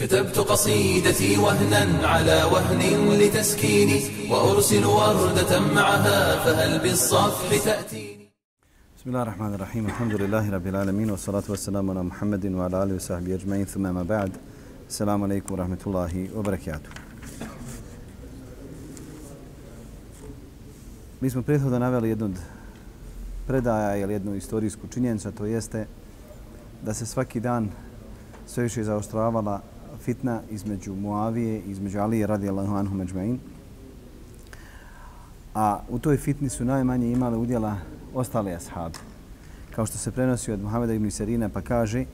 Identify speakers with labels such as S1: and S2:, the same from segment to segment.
S1: كتبت قصيدتي وهنا على وهن لتسكيني وأرسل وردة معها فهل بالصفح تأتيني
S2: بسم الله الرحمن الرحيم الحمد لله رب العالمين والصلاة والسلام على محمد وعلى آله وصحبه أجمعين ثم ما بعد السلام عليكم ورحمة الله وبركاته Mi smo prethodno naveli jednu od predaja ili jednu istorijsku činjenicu, to jeste da se svaki dan sve više zaostravala fitna između Muavije i između Alije radijallahu anhu međmain. A u toj fitni su najmanje imale udjela ostale ashabi. Kao što se prenosi od Muhameda ibn Sirina pa kaže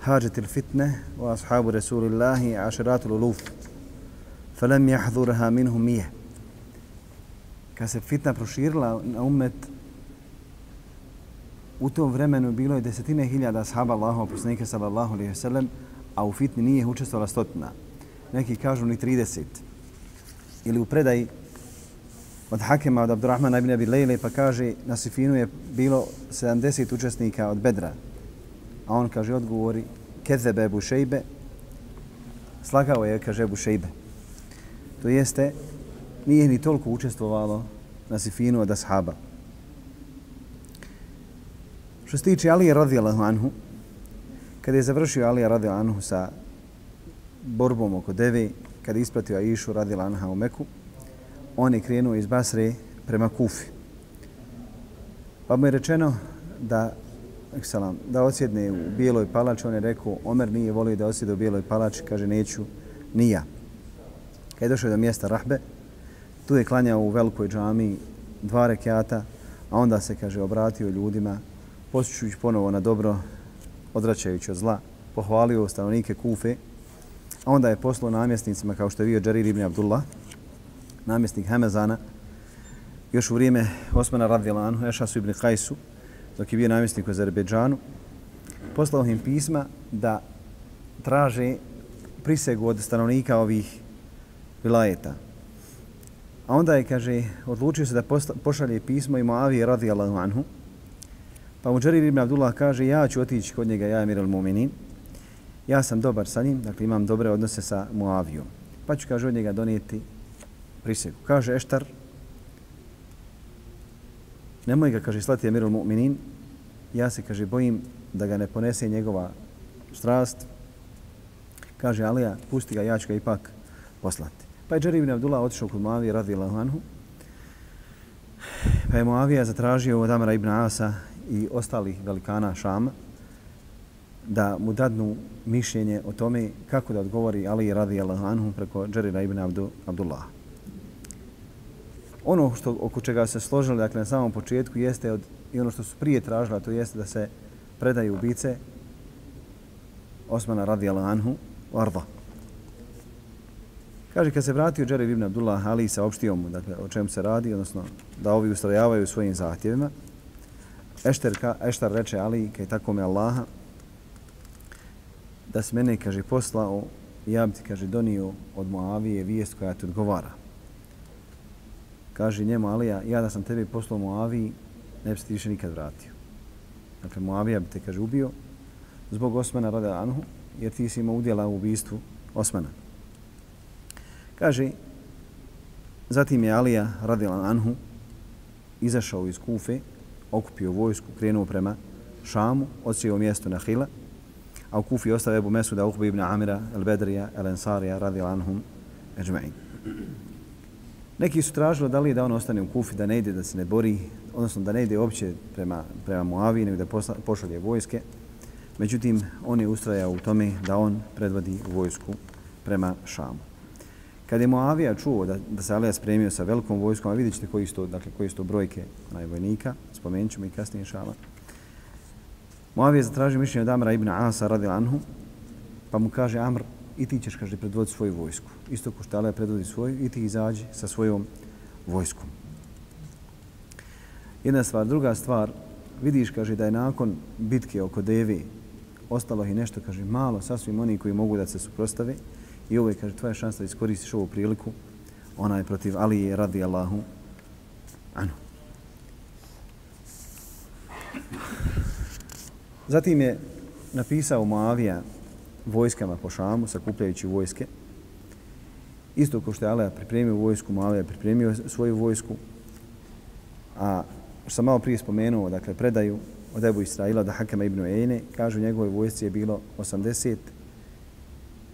S2: Hađet il fitne u ashabu Rasulillahi ašeratu luluf falam jahdurha minhu mije. Kad se fitna proširila na umet u tom vremenu bilo je desetine hiljada ashaba Allahov poslanika sallallahu alejhi ve sellem, a u fitni nije učestvovala stotina. Neki kažu ni 30. Ili u predaji od Hakema, od Abdurrahmana ibn Abi Lejle, pa kaže na Sifinu je bilo 70 učesnika od Bedra. A on kaže odgovori Kezebe Ebu Šejbe, slagao je, kaže Ebu Šejbe. To jeste, nije ni toliko učestvovalo na Sifinu od ashaba. Što se tiče Ali radijallahu anhu, kada je završio Alija radila anhu sa borbom oko Deve, kada je ispratio Aishu radila anha u Meku, on je krenuo iz Basre prema Kufi. Pa mu je rečeno da salam, da osjedne u Bijeloj palači, on je rekao, Omer nije volio da osjede u Bijeloj palači, kaže, neću, ni ja. Kad je došao do mjesta Rahbe, tu je klanjao u velikoj džami dva rekiata, a onda se, kaže, obratio ljudima, posjećujući ponovo na dobro, odvraćajući od zla, pohvalio stanovnike Kufe, a onda je poslao namjesnicima, kao što je bio Džarir ibn Abdullah, namjesnik Hamezana, još u vrijeme Osmana Radvilanu, Ešasu ibn Kajsu, dok je bio namjesnik u Azerbejdžanu, poslao im pisma da traže prisegu od stanovnika ovih vilajeta. A onda je, kaže, odlučio se da pošalje pismo i Moavije radijallahu anhu, Pa mu Džarir ibn Abdullah kaže, ja ću otići kod njega, ja je al-Muminin. Ja sam dobar sa njim, dakle imam dobre odnose sa Muavijom. Pa ću, kaže, od njega donijeti prisegu. Kaže Eštar, nemoj ga, kaže, slati Emirul Mu'minin, Ja se, kaže, bojim da ga ne ponese njegova strast. Kaže Alija, pusti ga, ja ću ga ipak poslati. Pa je Džarir ibn Abdullah otišao kod Muavije, radijallahu anhu. Pa je Muavija zatražio od Amara ibn Asa i ostalih velikana Šama da mu dadnu mišljenje o tome kako da odgovori Ali radi anhu preko Džerira ibn Abdu, Abdullah. Ono što, oko čega se složili dakle, na samom početku jeste od, i ono što su prije tražili, to jeste da se predaju ubice Osmana radi anhu u Arda. Kaže, kad se vratio Džerir ibn Abdullah, Ali saopštio mu dakle, o čemu se radi, odnosno da ovi ustrajavaju svojim zahtjevima, Ešter, ka, Eštar reče Ali, kaj tako me Allaha, da se mene, kaže, poslao, ja bi ti, kaže, donio od Moavije vijest koja ti odgovara. Kaže njemu Alija, ja da sam tebi poslao Moaviji, ne bi se ti više nikad vratio. Dakle, Moavija bi te, kaže, ubio zbog Osmana rada Anhu, jer ti si imao udjela u ubistvu Osmana. Kaže, zatim je Alija radila Anhu izašao iz Kufe, okupio vojsku, krenuo prema Šamu, odsio mjesto na Hila, a u Kufi ostao Ebu Mesuda, Uhba ibn Amira, El Bedrija, El Ensarija, radi Lanhum, Ejma'in. Neki su tražili da li da on ostane u Kufi, da ne ide, da se ne bori, odnosno da ne ide uopće prema, prema Muavi, nego da posla, pošalje vojske. Međutim, on je ustrajao u tome da on predvodi vojsku prema Šamu. Kad je Moavija čuo da, da se Alija spremio sa velikom vojskom, a vidjet ćete koji su to, dakle, koji su to brojke najvojnika, spomenut ćemo i kasnije šala. Moavija je zatražio mišljenje od Amra ibn Asa radi Anhu, pa mu kaže Amr, i ti ćeš, kaže, predvoditi svoju vojsku. Isto ko što Alija predvodi svoju, i ti izađi sa svojom vojskom. Jedna stvar. Druga stvar, vidiš, kaže, da je nakon bitke oko Devi ostalo i nešto, kaže, malo sasvim oni koji mogu da se suprostave, I ovo je, kaže, tvoja šansa da iskoristiš ovu priliku. Ona je protiv Alije radi Allahu. Zatim je napisao Moavija vojskama po Šamu, sakupljajući vojske. Isto kao što je Alija pripremio vojsku, Muavija je pripremio svoju vojsku. A što sam malo prije spomenuo, dakle, predaju od Ebu Israila da Hakema ibn Ejne, kažu u njegovoj vojsci je bilo 80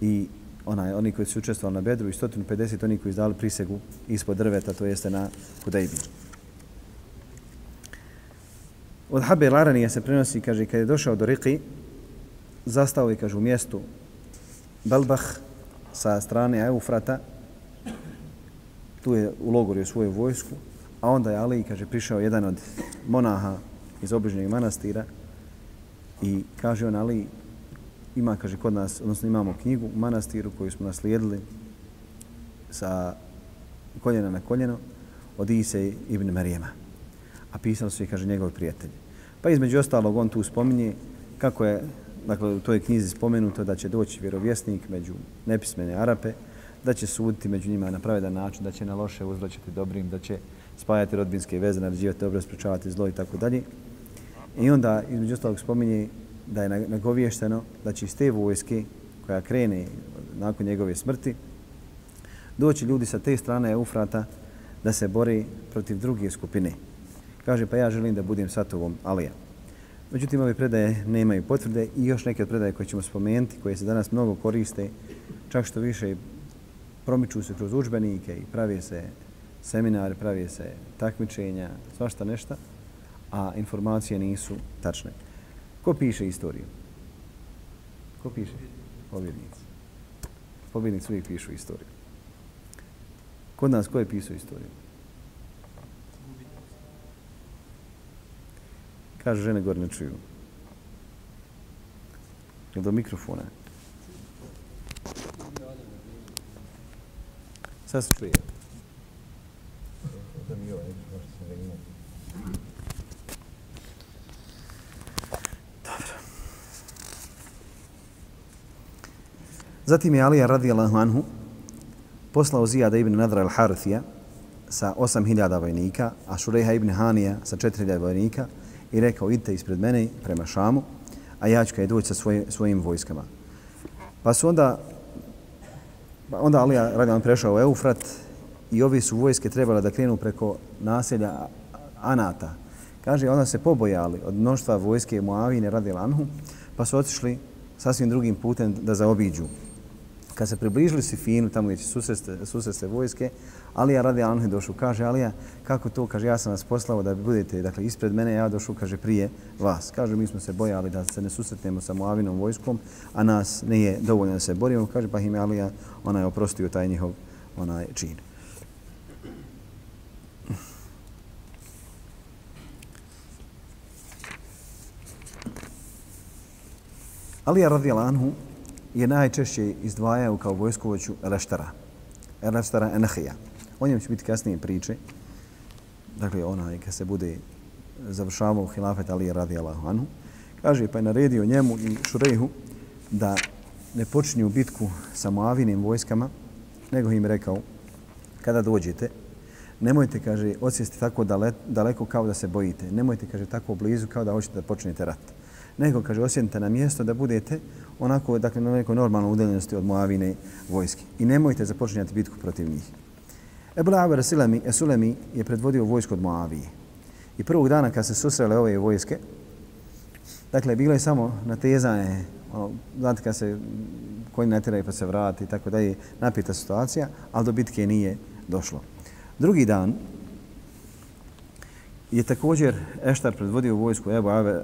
S2: i onaj, oni koji su učestvovali na Bedru i 150 oni koji izdali prisegu ispod drveta, to jeste na Hudejbi. Od Habe Laranija se prenosi, kaže, kad je došao do Riki, zastao je, kaže, u mjestu Belbah sa strane Eufrata, tu je u logoru svoju vojsku, a onda je Ali, kaže, prišao jedan od monaha iz obližnjeg manastira i kaže on Ali, ima, kaže, kod nas, odnosno imamo knjigu u manastiru koju smo naslijedili sa koljena na koljeno od Ise ibn Marijema. A pisali su i, kaže, njegovi prijatelji. Pa između ostalog on tu spominje kako je, dakle, u toj knjizi spomenuto da će doći vjerovjesnik među nepismene Arape, da će suditi među njima na pravedan način, da će na loše uzvraćati dobrim, da će spajati rodbinske veze, naređivati dobro, sprečavati zlo i tako dalje. I onda, između ostalog, spominje da je nagovješteno da će iz te vojske koja krene nakon njegove smrti doći ljudi sa te strane Eufrata da se bori protiv druge skupine. Kaže, pa ja želim da budem satovom Alija. Međutim, ove predaje nemaju potvrde i još neke od predaje koje ćemo spomenuti, koje se danas mnogo koriste, čak što više promiču se kroz učbenike i pravi se seminare, pravi se takmičenja, svašta nešto, a informacije nisu tačne. Ko piše istoriju? Ko piše? Pobjednici. Pobjednici uvijek pišu istoriju. Kod nas ko je pisao istoriju? Kaže žene gore ne čuju. Jel do mikrofona? Sad se čuje. Dobro. Zatim je Alija radijallahu anhu poslao Zijada ibn Nadra al-Harithija sa 8000 vojnika, a Šureha ibn Hanija sa 4000 vojnika i rekao idite ispred mene prema Šamu, a ja ću kada doći sa svojim, svojim vojskama. Pa su onda, pa onda Alija radijallahu prešao u Eufrat i ovi su vojske trebale da krenu preko naselja Anata. Kaže, onda se pobojali od mnoštva vojske Moavine radijallahu anhu, pa su otišli sasvim drugim putem da zaobiđu kad se približili Sifinu, tamo gdje će susreste, susreste vojske, Alija radi Anhu je došao. Kaže, Alija, kako to? Kaže, ja sam vas poslao da budete dakle, ispred mene, ja došao, kaže, prije vas. Kaže, mi smo se bojali da se ne susretnemo sa Moavinom vojskom, a nas nije dovoljno da se borimo. Kaže, pa im je Alija, ona je oprostio taj njihov onaj čin. Alija radi Anhu je najčešće izdvajao kao vojskovoću Eleštara. Eleštara Enahija. O njem će biti kasnije priče. Dakle, onaj kad se bude završavao hilafet Ali radi Allahu anhu. Kaže, pa je naredio njemu i Šurehu da ne počinju bitku sa Moavinim vojskama, nego im rekao, kada dođete, nemojte, kaže, odsjesti tako daleko kao da se bojite. Nemojte, kaže, tako blizu kao da hoćete da počnete rat. Nego, kaže, osjedite na mjesto da budete onako, dakle, na nekoj normalnoj udaljenosti od Moavine vojske. I nemojte započinjati bitku protiv njih. Ebu La'abar Sulemi, e, Sulemi je predvodio vojsku od Moavije. I prvog dana kad se susrele ove vojske, dakle, bilo je samo natezanje, ono, znate kad se konj natjeraju pa se vrati i tako dalje, napita situacija, ali do bitke nije došlo. Drugi dan je također Eštar predvodio vojsku, Ebu e,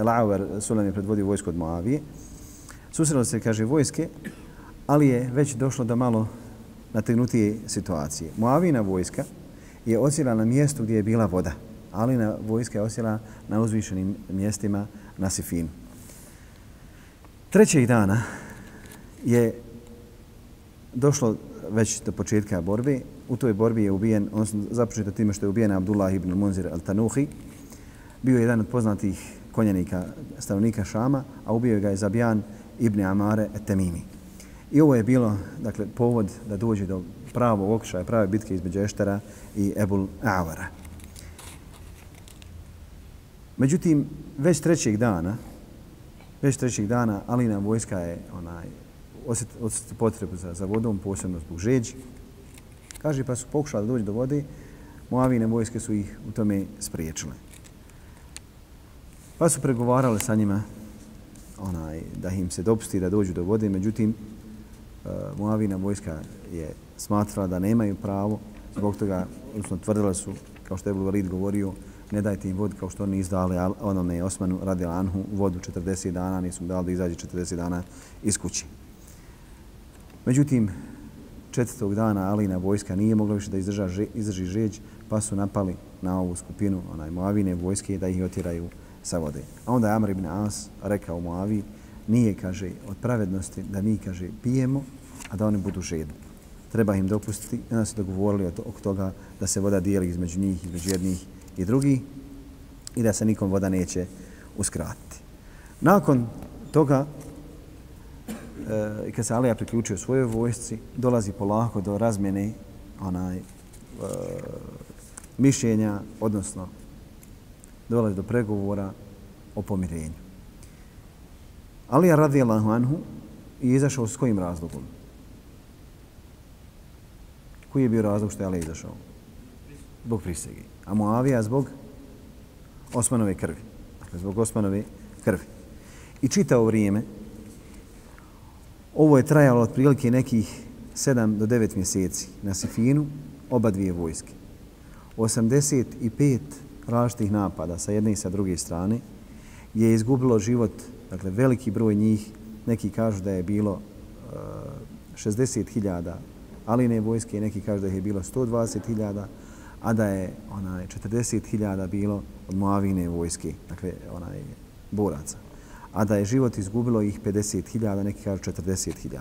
S2: Elaver Sulemi je predvodio vojsku od Moavije susrelo se, kaže, vojske, ali je već došlo do malo nategnutije situacije. Moavina vojska je osjela na mjestu gdje je bila voda, ali na vojska je osjela na uzvišenim mjestima na Sifinu. Trećeg dana je došlo već do početka borbe. U toj borbi je ubijen, odnosno započeto time što je ubijen Abdullah ibn Munzir al-Tanuhi. Bio je jedan od poznatih konjanika, stanovnika Šama, a ubio ga je Zabijan Ibn Amare Temimi. I ovo je bilo dakle, povod da dođe do pravog okšaja, prave bitke između Eštara i Ebul Avara. Međutim, već trećeg dana Već trećeg dana Alina vojska je onaj, osjeti osjet potrebu za, za vodom, posebno zbog žeđi. Kaže, pa su pokušali doći do vode, Moavine vojske su ih u tome spriječile. Pa su pregovarali sa njima onaj, da im se dopusti da dođu do vode, međutim, uh, Moavina vojska je smatrala da nemaju pravo, zbog toga, odnosno tvrdila su, kao što je Bulgarid govorio, ne dajte im vodu kao što oni izdali onome Osmanu radi Anhu vodu 40 dana, nisu dali da izađe 40 dana iz kući. Međutim, četvrtog dana Alina vojska nije mogla više da izdrža, izdrži žeđ, pa su napali na ovu skupinu onaj Moavine vojske da ih otiraju sa vode. A onda je Amr ibn As rekao Moavi, nije, kaže, od pravednosti da mi, kaže, pijemo, a da oni budu žedni. Treba im dopustiti. I onda su dogovorili oko toga da se voda dijeli između njih, između jednih i drugih i da se nikom voda neće uskratiti. Nakon toga, Eh, i kad se Alija priključio svojoj vojsci, dolazi polako do razmjene onaj, e, mišljenja, odnosno dolazi do pregovora o pomirenju. Alija radijallahu anhu je izašao s kojim razlogom? Koji je bio razlog što je Alija izašao? Zbog prisegi. A Muavija zbog Osmanove krvi. Dakle, zbog Osmanove krvi. I čitao vrijeme, ovo je trajalo otprilike nekih 7 do 9 mjeseci na Sifinu, oba dvije vojske. 85 različitih napada sa jedne i sa druge strane je izgubilo život, dakle veliki broj njih, neki kažu da je bilo eh, uh, 60.000 aline vojske, neki kažu da je bilo 120.000, a da je onaj 40.000 bilo od Moavine vojske, dakle onaj boraca. A da je život izgubilo ih 50.000, neki kažu 40.000.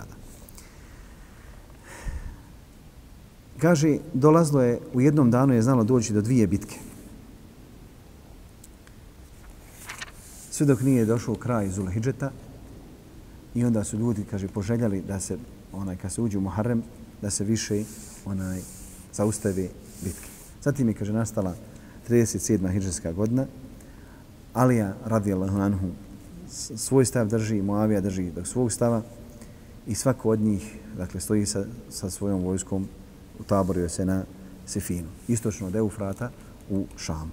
S2: Kaže, dolazlo je, u jednom danu je znalo doći do dvije bitke. Sve dok nije došao kraj Zulhidžeta i onda su ljudi, kaže, poželjali da se, onaj, kad se uđe u Muharrem, da se više onaj zaustave bitke. Zatim je, kaže, nastala 37. hijđarska godina. Alija, radijallahu anhu, svoj stav drži, Moavija drži do svog stava i svako od njih, dakle, stoji sa, sa svojom vojskom u taboru se na Sefinu, istočno od Eufrata u Šamu.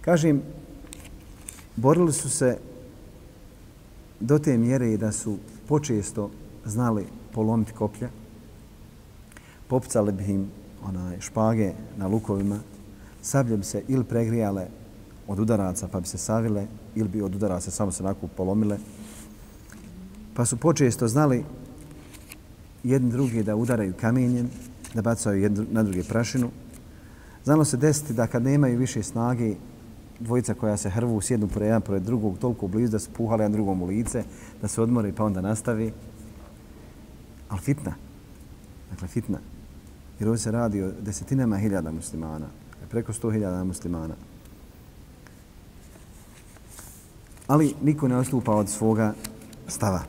S2: Kažem, borili su se do te mjere da su počesto znali polomiti koplja, popcali bi im onaj, špage na lukovima, sablje bi se ili pregrijale od udaraca pa bi se savile ili bi od udaraca samo se onako polomile. Pa su počesto znali jedni drugi da udaraju kamenjem, da bacaju jednu na druge prašinu. Znalo se desiti da kad nemaju više snage, dvojica koja se hrvu sjednu pored jedan pored drugog toliko blizu da su puhali jedan drugom u lice, da se odmori pa onda nastavi. Ali fitna. Dakle, fitna. Jer ovo se radi o desetinama hiljada muslimana. Preko sto hiljada muslimana. Ali niko ne ostupa od svoga stava.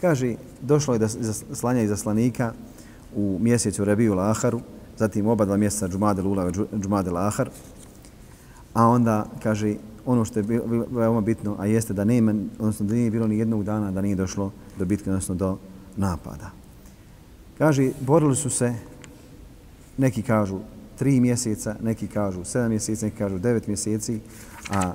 S2: Kaže, došlo je da slanja i zaslanika u mjesecu Rebiju Laharu, zatim oba dva mjeseca Džumade Ula i Džumade Lahar, a onda, kaže, ono što je bilo veoma bitno, a jeste da nema, odnosno da nije bilo ni jednog dana da nije došlo do bitke, odnosno do napada. Kaže, borili su se, neki kažu tri mjeseca, neki kažu sedam mjeseci, neki kažu devet mjeseci, a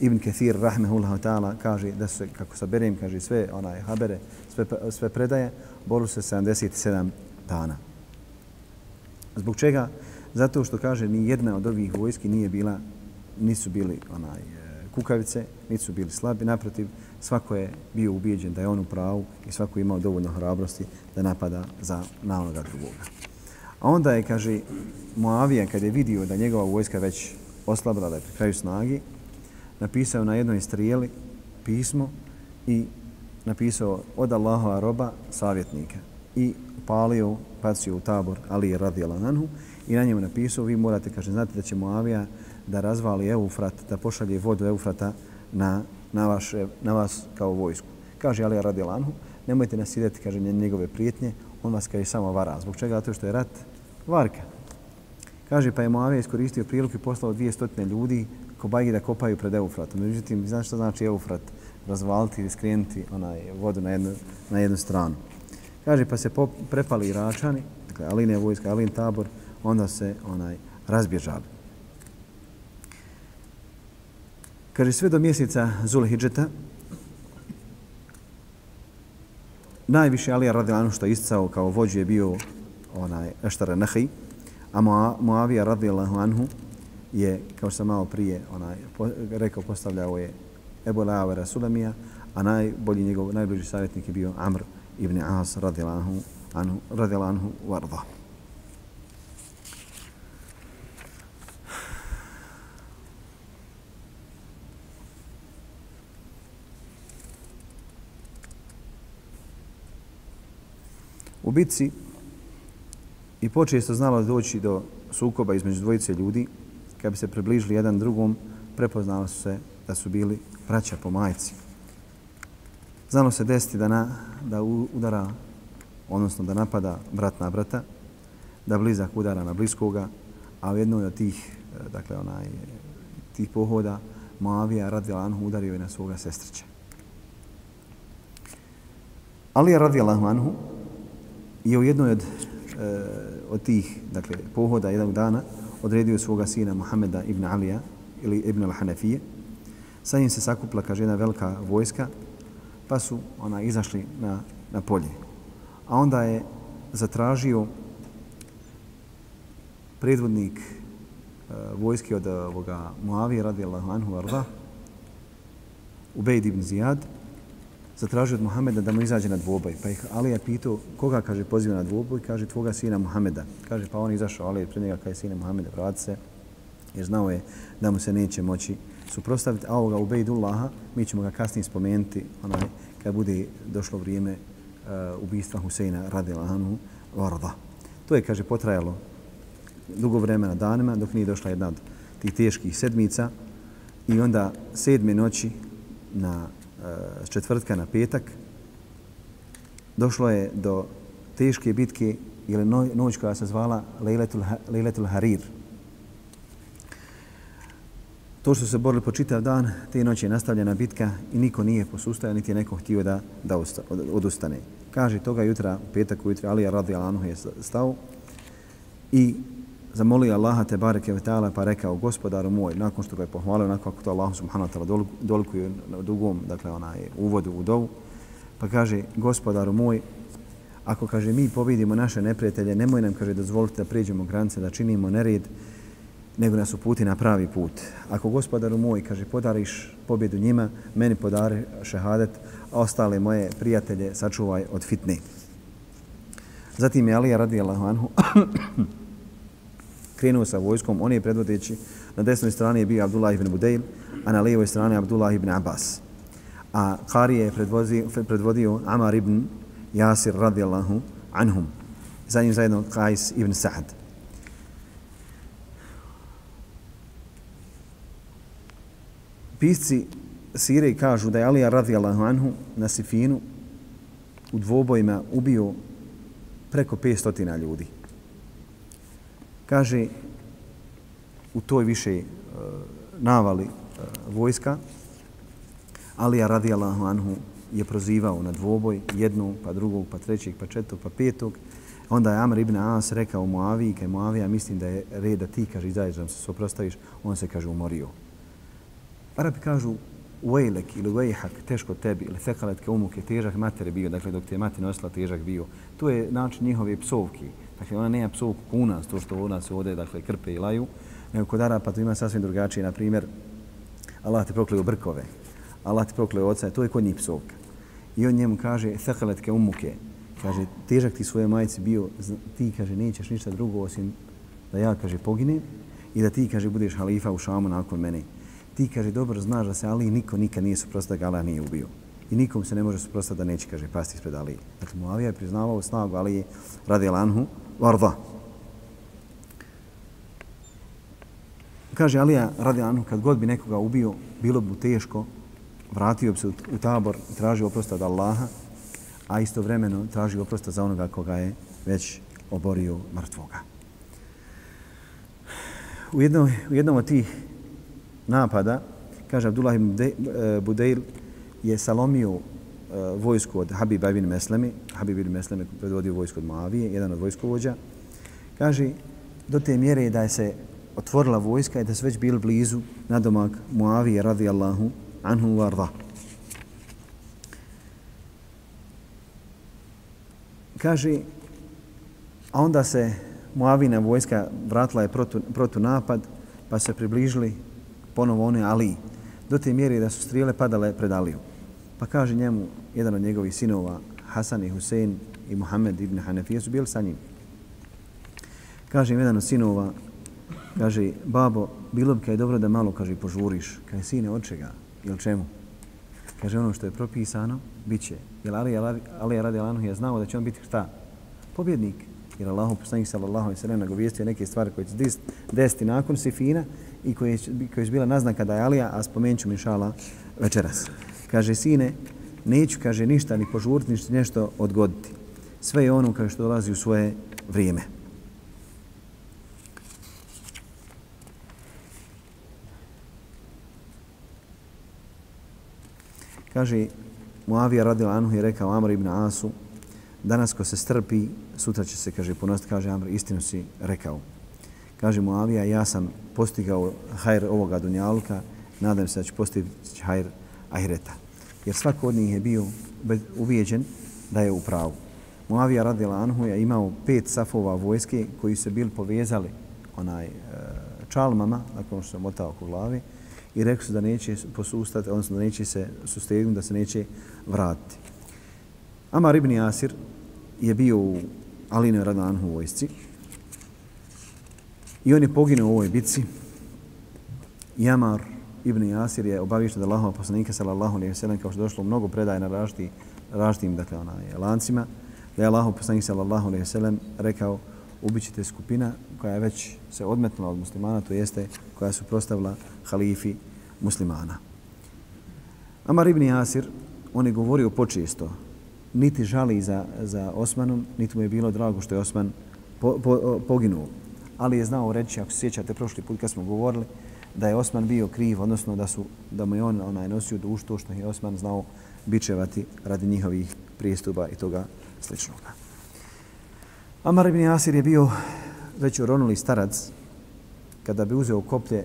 S2: Ibn Kathir, rahmehullahu ta'ala, kaže da su, kako saberem, kaže sve onaj habere, sve, sve predaje, borili se 77 dana. Zbog čega? Zato što kaže ni jedna od ovih vojski nije bila nisu bili onaj e, kukavice, nisu bili slabi, naprotiv, svako je bio ubijeđen da je on u pravu i svako je imao dovoljno hrabrosti da napada za na onoga drugoga. A onda je, kaže, Moavija, kad je vidio da njegova vojska već oslabila, da je pri kraju snagi, napisao na jednoj strijeli pismo i napisao od Allahova roba savjetnika i palio, pacio u tabor Ali je radijala nanhu i na njemu napisao, vi morate, kaže, znate da će Moavija da razvali Eufrat, da pošalje vodu Eufrata na, na, vaše, na vas kao vojsku. Kaže Alija radi lanhu, nemojte nasideti, kaže njegove prijetnje, on vas kaže samo vara. Zbog čega? Zato što je rat varka. Kaže, pa je Moavija iskoristio priliku i poslao dvije stotine ljudi ko bajgi da kopaju pred Eufratom. Međutim, znaš što znači Eufrat? Razvaliti ili skrenuti onaj vodu na jednu, na jednu stranu. Kaže, pa se pop, prepali Iračani, dakle, Aline vojska, Alin tabor, onda se onaj razbježali. Kaže, sve do mjeseca Zulhidžeta, najviše Alija radijalanu što je isticao kao vođu je bio onaj Eštara Nahi, a Muavija radijallahu anhu je, kao što sam malo prije onaj, po, rekao, postavljao je Ebu La'avera Sulamija, a najbolji njegov, najbliži savjetnik je bio Amr ibn As radijallahu anhu, radijallahu anhu varda. U bitci i počesto znalo doći do sukoba između dvojice ljudi, kad bi se približili jedan drugom, prepoznalo se da su bili braća po majci. Znalo se desiti da, na, da udara, odnosno da napada brat na brata, da blizak udara na bliskoga, a u jednoj od tih, e, dakle, onaj, tih pohoda Moavija radila Anhu udario je na svoga sestrića. Ali je radila Anhu je u jednoj od, e, od tih dakle, pohoda jednog dana odredio svoga sina Muhameda ibn Alija ili ibn al-Hanafije. Sa njim se sakupla, kaže, jedna velika vojska, pa su ona izašli na, na polje. A onda je zatražio predvodnik e, vojske od eh, ovoga Muavije radijallahu anhu arda, Ubejd ibn Zijad, zatražio od Muhameda da mu izađe na dvoboj. Pa ih Ali je pitao koga, kaže, poziva na dvoboj, kaže, tvoga sina Muhameda. Kaže, pa on izašao, Ali pred njega, kaže, sina Muhameda, vrati se, jer znao je da mu se neće moći suprostaviti. A ovoga Ubejdullaha, mi ćemo ga kasnije spomenuti, onaj, kad bude došlo vrijeme uh, ubistva Huseina radila Varda. To je, kaže, potrajalo dugo vremena danima, dok nije došla jedna od tih teških sedmica. I onda sedme noći na s četvrtka na petak došlo je do teške bitke ili noć koja se zvala Lejletul, Lejletul Harir. To što se borili po čitav dan, te noći je nastavljena bitka i niko nije posustajao, niti je neko htio da, da odustane. Kaže, toga jutra, petak ujutro, Alija radi Alanu je stao i zamolio Allaha te bareke ve taala pa rekao gospodaru moj nakon što ga je pohvalio nakon kako to Allah subhanahu wa taala dolikuje na dugom dakle onaj uvodu u dovu pa kaže gospodaru moj ako kaže mi pobjedimo naše neprijatelje nemoj nam kaže dozvolite da pređemo granice da činimo nered nego nas uputi na pravi put. Ako gospodaru moj, kaže, podariš pobjedu njima, meni podari šehadet, a ostale moje prijatelje sačuvaj od fitne. Zatim je Alija radijallahu anhu krenuo sa vojskom, on je predvodeći. Na desnoj strani je bio Abdullah ibn Budejl, a na lijevoj strani Abdullah ibn Abbas. A Kari je predvodio, predvodio Amar ibn Jasir radijallahu anhum. Za njim zajedno Qais ibn Sa'd. Pisci Sire kažu da je Alija radijallahu anhu na Sifinu u dvobojima ubio preko 500 ljudi kaže u toj više uh, navali uh, vojska Alija radijallahu anhu je prozivao na dvoboj jednu, pa drugog, pa trećeg, pa četvrtog, pa petog. Onda je Amr ibn As rekao Muaviji, kaj Muavija, mislim da je red da ti, kaže, izađeš da se soprostaviš, on se, kaže, umorio. Arabi kažu, Uvejlek ili uvejhak, teško tebi, ili fekaletke umuke, težak mater bio, dakle dok te mati nosila, težak bio. To je način njihove psovki. Dakle, ona nema psovku kuna, to što u nas ovdje, dakle, krpe i laju, nego kod Arapa to ima sasvim drugačije. Na primjer, Allah te prokleo brkove, Allah te prokleo oca, to je kod njih psovka. I on njemu kaže, fekaletke umuke, kaže, težak ti svoje majici bio, ti, kaže, nećeš ništa drugo osim da ja, kaže, poginem i da ti, kaže, budeš halifa u Šamu nakon mene ti kaže dobro znaš da se Ali niko nikad nije suprostao da Allah nije ubio. I nikom se ne može suprostati da neće, kaže, pasti ispred Ali. Dakle, Muavija je priznavao snagu Ali radi Lanhu varda. Kaže Alija radi kad god bi nekoga ubio, bilo bi teško, vratio bi se u tabor i tražio oprosta od Allaha, a istovremeno tražio oprosta za onoga koga je već oborio mrtvoga. U jednom, u jednom od tih napada, kaže Abdullah ibn eh, Budeil, Budejl, je salomio Eh, vojsku od Habiba ibn Meslemi. Habib ibn Meslemi predvodio vojsku od Moavije, jedan od vojskovođa. Kaže, do te mjere da je se otvorila vojska i da su već bili blizu nadomak Muavije radijallahu anhu varda. Kaže, a onda se Muavina vojska vratila je protu, protu napad, pa se približili ponovo one Ali, do te mjere da su strijele padale pred Aliju. Pa kaže njemu, jedan od njegovih sinova, Hasan i Husein i Muhammed ibn Hanefije su bili sa njim. Kaže im jedan od sinova, kaže, babo, bilo bi kaj dobro da malo, kaže, požuriš. Kaže, sine, od čega? Ili čemu? Kaže, ono što je propisano, bit će. Jer Ali, Ali, Ali radi Alanu je znao da će on biti šta? Pobjednik. Jer Allah, poslanik sallallahu alaihi sallam, nagovijestio neke stvari koje će desiti nakon Sifina i koje, koje je bila naznaka da je Alija, a spomenut ću mišala večeras. Kaže, sine, neću, kaže, ništa ni požuriti, ništa nešto odgoditi. Sve je ono kao što dolazi u svoje vrijeme. Kaže, Muavija radil Anhu je rekao Amr ibn Asu, danas ko se strpi, sutra će se, kaže, ponositi, kaže Amr, istinu si rekao. Kaže Muavija, ja sam postigao hajr ovoga dunjalka, nadam se da ću postići hajr ahireta. Jer svako od njih je bio uvijeđen da je u pravu. Muavija radila Anhu je imao pet safova vojske koji su bili povezali onaj e, čalmama, nakon što se motao oko glavi, i rekli su da neće posustati, odnosno da neće se sustegnuti, da se neće vratiti. Amar ibn Asir je bio u Aline Radanhu vojsci i on je poginuo u ovoj bitci. I Amar ibn Asir je obavišto da Allahova poslanika sallallahu alejhi ve sellem kao što došlo mnogo predaje na različitim različitim dakle onaj lancima da je Allahov poslanik sallallahu alejhi ve sellem rekao ubićete skupina koja je već se odmetnula od muslimana, to jeste koja su prostavila halifi muslimana. Amar ibn Jasir, on je govorio počesto, niti žali za, za Osmanom, niti mu je bilo drago što je Osman po, po, poginuo. Ali je znao reći, ako se sjećate prošli put kad smo govorili, da je Osman bio kriv, odnosno da su da mu je on onaj nosio duš to što je Osman znao bičevati radi njihovih prijestupa i toga sličnog. Amar ibn Asir je bio već uronuli starac kada bi uzeo koplje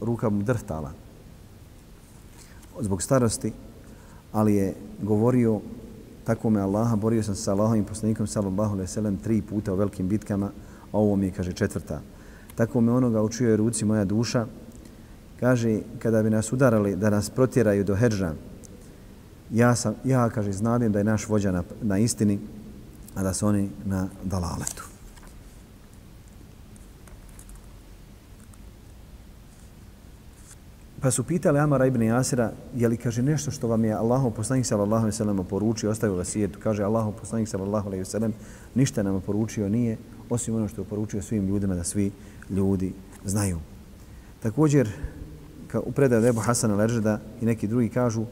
S2: ruka mu drhtala zbog starosti, ali je govorio tako me Allaha, borio sam sa Allahom i poslanikom sallallahu alaihi sallam tri puta u velikim bitkama, a ovo mi je, kaže, četvrta. Tako me onoga učio je ruci moja duša, kaže, kada bi nas udarali da nas protjeraju do Hedža, ja, sam, ja kaže, znadim da je naš vođa na, na istini, a da su oni na dalaletu. Pa su pitali Amara ibn Jasira, je li kaže nešto što vam je Allahu poslanik sallallahu alejhi ve sellem poručio, ostavio ga sjetu, Kaže Allahu poslanik sallallahu alejhi ve sellem ništa nam poručio nije osim ono što je poručio svim ljudima da svi ljudi znaju. Također kao u predaju Ebu Hasan al i neki drugi kažu,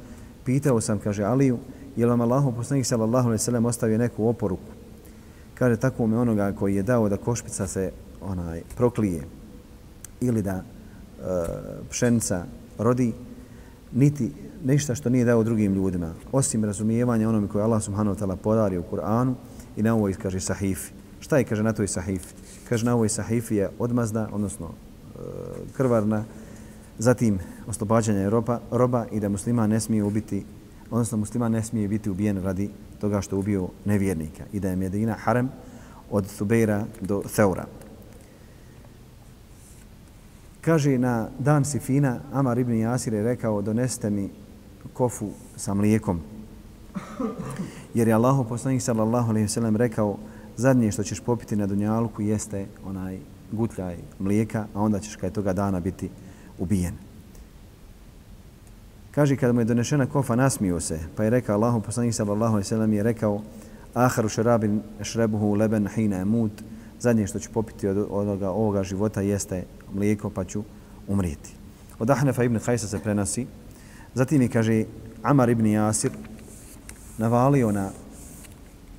S2: pitao sam, kaže Aliju, je li vam Allahu poslanik sallallahu alejhi ve sellem ostavio neku oporuku? Kaže tako mi onoga koji je dao da košpica se onaj proklije ili da e, pšenica rodi niti ništa što nije dao drugim ljudima, osim razumijevanja onome koje Allah subhanahu wa ta'ala podari u Kur'anu i na ovoj kaže sahifi. Šta je kaže na toj sahifi? Kaže na ovoj sahifi je odmazda, odnosno e, krvarna, zatim oslobađanje roba, roba i da musliman ne smije ubiti, odnosno musliman ne smije biti ubijen radi toga što je ubio nevjernika i da je Medina harem od Subeira do Seura. Kaže na dan Sifina, Amar ibn Jasir je rekao doneste mi kofu sa mlijekom. Jer je Allah poslanik sallallahu alaihi sallam rekao zadnje što ćeš popiti na dunjalku jeste onaj gutljaj mlijeka, a onda ćeš kaj toga dana biti ubijen. Kaže kada mu je donešena kofa nasmio se, pa je rekao Allahu poslanik sallallahu alaihi sallam je rekao aharu šerabin šrebuhu leben hina emut, zadnje što ću popiti od ovoga, ovoga života jeste mlijeko pa ću umrijeti. Od Ahnefa ibn Hajsa se prenosi. Zatim je, kaže Amar ibn Jasir navalio na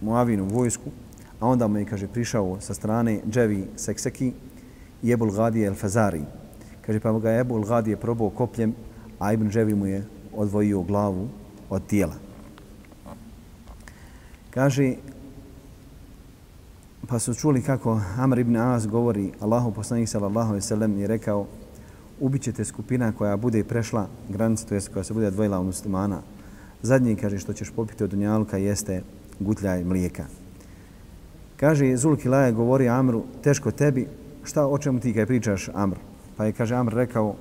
S2: Muavinu vojsku, a onda mu je, kaže, prišao sa strane Dževi Sekseki i Ebul Gadije El Fazari. Kaže, pa ga je Ebul Gadije probao kopljem, a Ibn Dževi mu je odvojio glavu od tijela. Kaže, pa su čuli kako Amr ibn As govori, Allahu poslanik sallallahu alejhi ve sellem je rekao ubićete skupina koja bude prešla granicu, to jest koja se bude odvojila od muslimana. Zadnji kaže što ćeš popiti od dunjalka jeste gutljaj mlijeka. Kaže Zulkilaje govori Amru, teško tebi, šta o čemu ti kaj pričaš Amr? Pa je kaže Amr rekao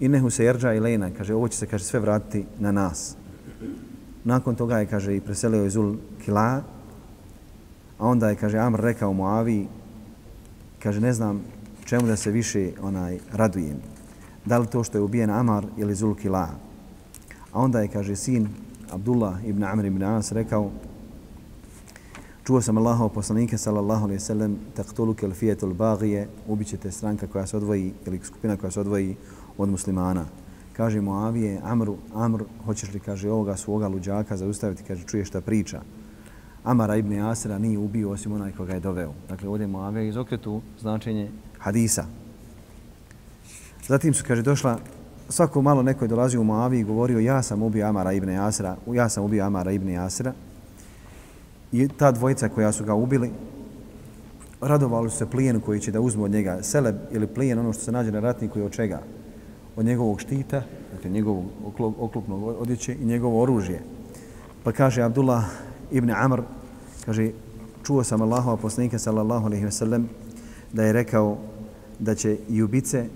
S2: Innehu se jerđa i lejna, kaže ovo će se kaže sve vratiti na nas. Nakon toga je, kaže, i preselio iz Ul Kila, a onda je, kaže, Amr rekao Muavi, kaže, ne znam čemu da se više onaj radujem. Da li to što je ubijen Amar ili Zul Kila. A onda je, kaže, sin Abdullah ibn Amr ibn As rekao, čuo sam Allaha poslanike, sallallahu alaihi sallam, taktuluke il fijetul bagije, ubićete stranka koja se odvoji, ili skupina koja se odvoji od muslimana kaže Moavije, Amru, Amr, hoćeš li, kaže, ovoga svoga luđaka zaustaviti, kaže, čuje šta priča. Amara ibn Asira nije ubio osim onaj koga je doveo. Dakle, ovdje Moavije izokretu značenje hadisa. Zatim su, kaže, došla, svako malo neko je dolazio u Moaviji i govorio, ja sam ubio Amara ibn Asira, ja sam ubio Amara ibn Asira. I ta dvojica koja su ga ubili, radovali su se plijenu koji će da uzmu od njega seleb ili plijen, ono što se nađe na ratniku i od čega? od njegovog štita, dakle njegovog oklopnog odjeće i njegovo oružje. Pa kaže Abdullah ibn Amr, kaže, čuo sam Allahova poslanika sallallahu alaihi ve sellem da je rekao da će i ubice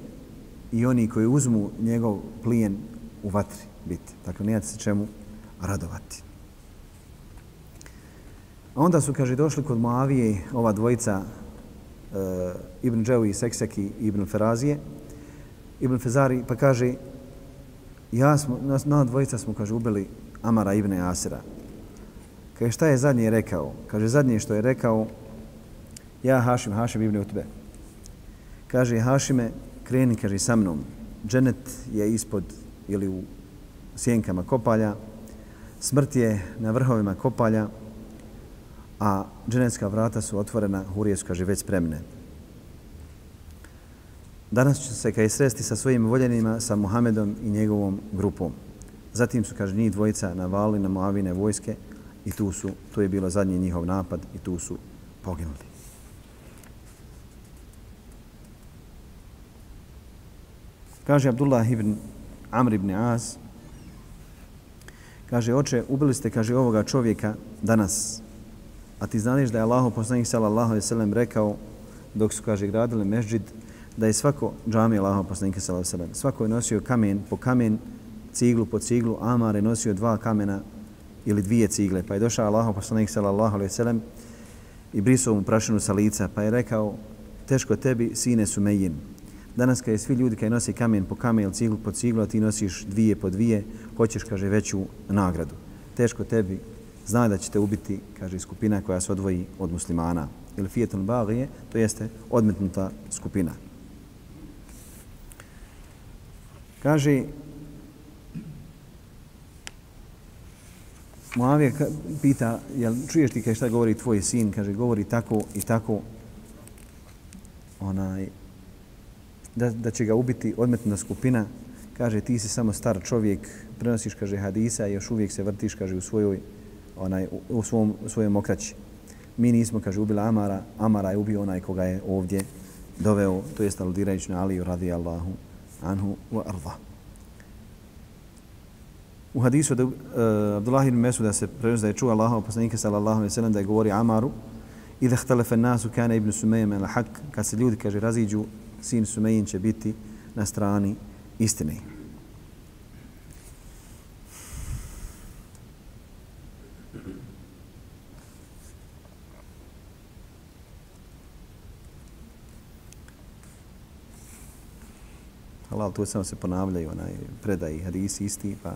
S2: i oni koji uzmu njegov plijen u vatri biti. Dakle, nijete se čemu radovati. A onda su, kaže, došli kod Moavije ova dvojica e, Ibn Dževi i Sekseki i Ibn Ferazije, Ibn Fezari pa kaže ja smo, nas, na dvojica smo, kaže, ubili Amara ibn Asira. Kaže, šta je zadnje rekao? Kaže, zadnje što je rekao, ja Hašim, Hašim ibn Utbe. Kaže, Hašime, kreni, kaže, sa mnom. Dženet je ispod ili u sjenkama kopalja, smrt je na vrhovima kopalja, a dženevska vrata su otvorena, hurije su, kaže, već spremne. Danas će se kaj sresti sa svojim voljenima, sa Muhamedom i njegovom grupom. Zatim su, kaže, njih dvojica navali na Moavine vojske i tu su, to je bilo zadnji njihov napad i tu su poginuli. Kaže Abdullah ibn Amr ibn Az, kaže, oče, ubili ste, kaže, ovoga čovjeka danas, a ti znaš da je Allah poslanik sallallahu alejhi ve sellem rekao, dok su, kaže, gradili mešdžid da je svako džamija Allah poslanika sallallahu alejhi ve sellem. Svako je nosio kamen po kamen ciglu po ciglu Amar je nosio dva kamena ili dvije cigle. Pa je došao Allah poslanik sallallahu alejhi ve sellem i brisao mu prašinu sa lica pa je rekao teško tebi sine Sumejin danas kad je svi ljudi koji nosi kamen po kamen ili ciglu po ciglu a ti nosiš dvije po dvije hoćeš kaže veću nagradu. Teško tebi znaj da ćete ubiti kaže skupina koja se odvoji od muslimana ili fijetul bagije to jeste odmetnuta skupina Kaže, Moavija pita, jel čuješ ti kaj šta govori tvoj sin? Kaže, govori tako i tako, onaj, da, da će ga ubiti odmetna skupina. Kaže, ti si samo star čovjek, prenosiš, kaže, hadisa i još uvijek se vrtiš, kaže, u svojoj, onaj, u svom, u svojoj. Mi nismo, kaže, ubili Amara, Amara je ubio onaj koga je ovdje doveo, to jest aludirajući na Aliju radijallahu anhu wa arda. U hadisu od eh, uh, Abdullah ibn Mesuda se prenosi da je čuo Allahov poslanika sallallahu alejhi ve sellem da je govori Amaru idha ikhtalafa an-nasu kana ibn Sumaym al-haq kad se ljudi kaže raziđu sin Sumejin će biti na strani istine. Halal, tu samo se ponavljaju onaj predaj hadisi isti, pa,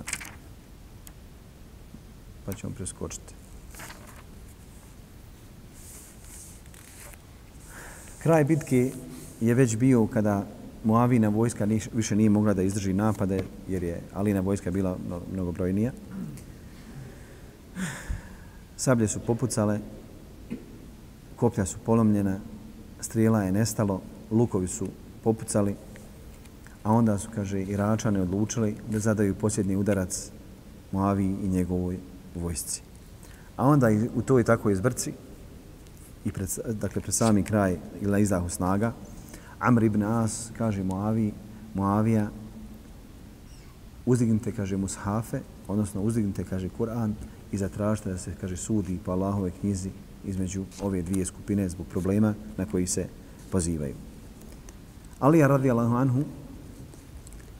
S2: pa ćemo preskočiti. Kraj bitke je već bio kada Moavina vojska više nije mogla da izdrži napade, jer je Alina vojska bila mnogo brojnija. sablje su popucale, koplja su polomljena, strijela je nestalo, lukovi su popucali, a onda su, kaže, Iračane odlučili da zadaju posljednji udarac Moaviji i njegovoj vojsci. A onda u toj takoj izbrci, i pred, dakle, pred sami kraj ili na izdahu snaga, Amr ibn As kaže Moavi, Moavija, uzdignite, kaže, mushafe, odnosno uzdignite, kaže, Kur'an i zatražite da se, kaže, sudi po Allahove knjizi između ove dvije skupine zbog problema na koji se pozivaju. Ali radi Allahu anhu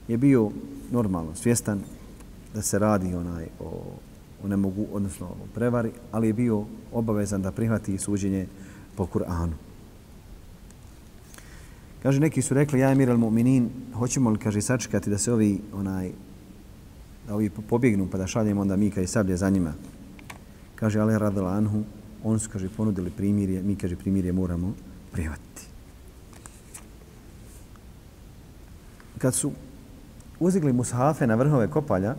S2: je bio normalno svjestan da se radi onaj o, o nemogu, odnosno o prevari, ali je bio obavezan da prihvati suđenje po Kur'anu. Kaže, neki su rekli, ja emir al-mu'minin, hoćemo li, kaže, sačekati da se ovi, onaj, da ovi pobjegnu pa da šaljemo onda mi kaj sablje za njima. Kaže, ali radila anhu, oni su, kaže, ponudili primirje, mi, kaže, primirje moramo prihvatiti. Kad su uzigli mushafe na vrhove kopalja,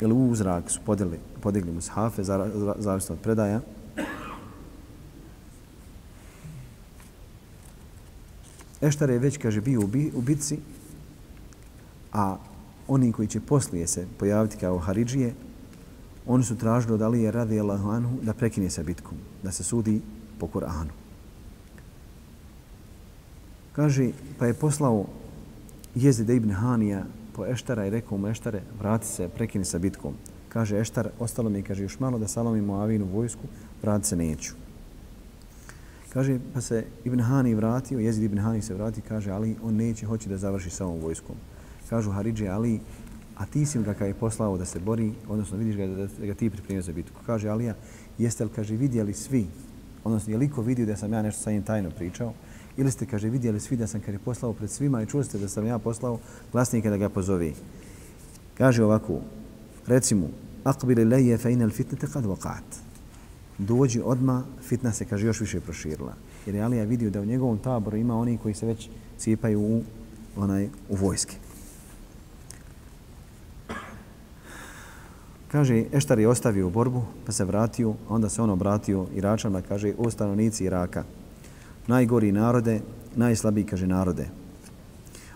S2: ili u uzrak su podigli, podigli mushafe, zavisno od predaja, Eštar je već, kaže, bio u bitci, a oni koji će poslije se pojaviti kao Haridžije, oni su tražili od Alije radi Allahu anhu da prekine sa bitkom, da se sudi po Kur'anu. Kaže, pa je poslao Jezida ibn Hanija po Eštara i rekao mu Eštare, vrati se, prekini sa bitkom. Kaže Eštar, ostalo mi kaže još malo da salomim Avinu vojsku, vrati se neću. Kaže, pa se Ibn Hani vratio, Jezid Ibn Hani se vrati, kaže, ali on neće, hoće da završi sa ovom vojskom. Kažu Haridže, ali, a ti si ga je poslao da se bori, odnosno vidiš ga da, da ga ti pripremio za bitku. Kaže Alija, jeste li, kaže, vidjeli svi, odnosno je liko vidio da sam ja nešto sa njim tajno pričao, ili ste, kaže, vidjeli svi da sam, kaže, poslao pred svima i čuli ste da sam ja poslao glasnika da ga pozovi. Kaže ovako, recimo, akbili leje fe inel fitnete kad vokat dođi odma fitna se kaže još više proširila. Jer je Alija vidio da u njegovom taboru ima oni koji se već cijepaju u, onaj, u vojske. Kaže, Eštar je ostavio borbu, pa se vratio, a onda se on obratio Iračama, kaže, o stanovnici Iraka, najgori narode, najslabiji, kaže, narode.